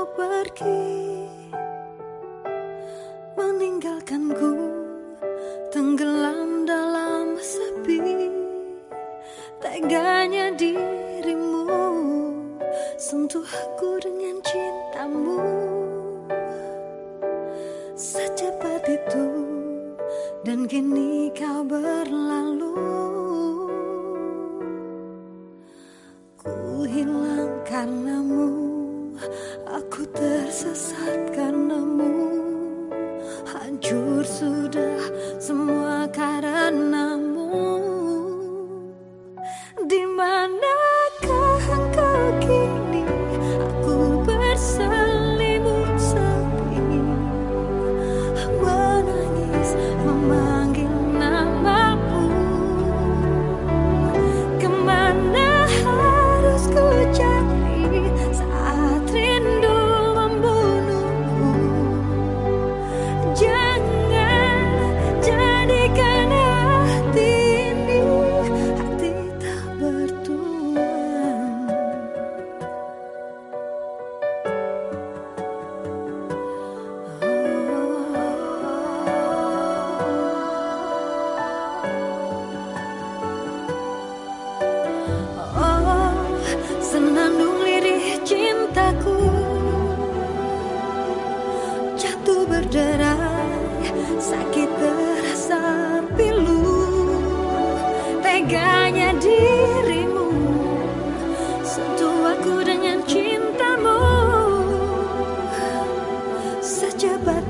engkau pergi Meninggalkanku tenggelam dalam sepi. Teganya dirimu sentuh aku dengan cintamu. Secepat itu dan kini kau berlalu. Ku hilang karenamu hanya dirimu Sentuh aku dengan cintamu. Secepat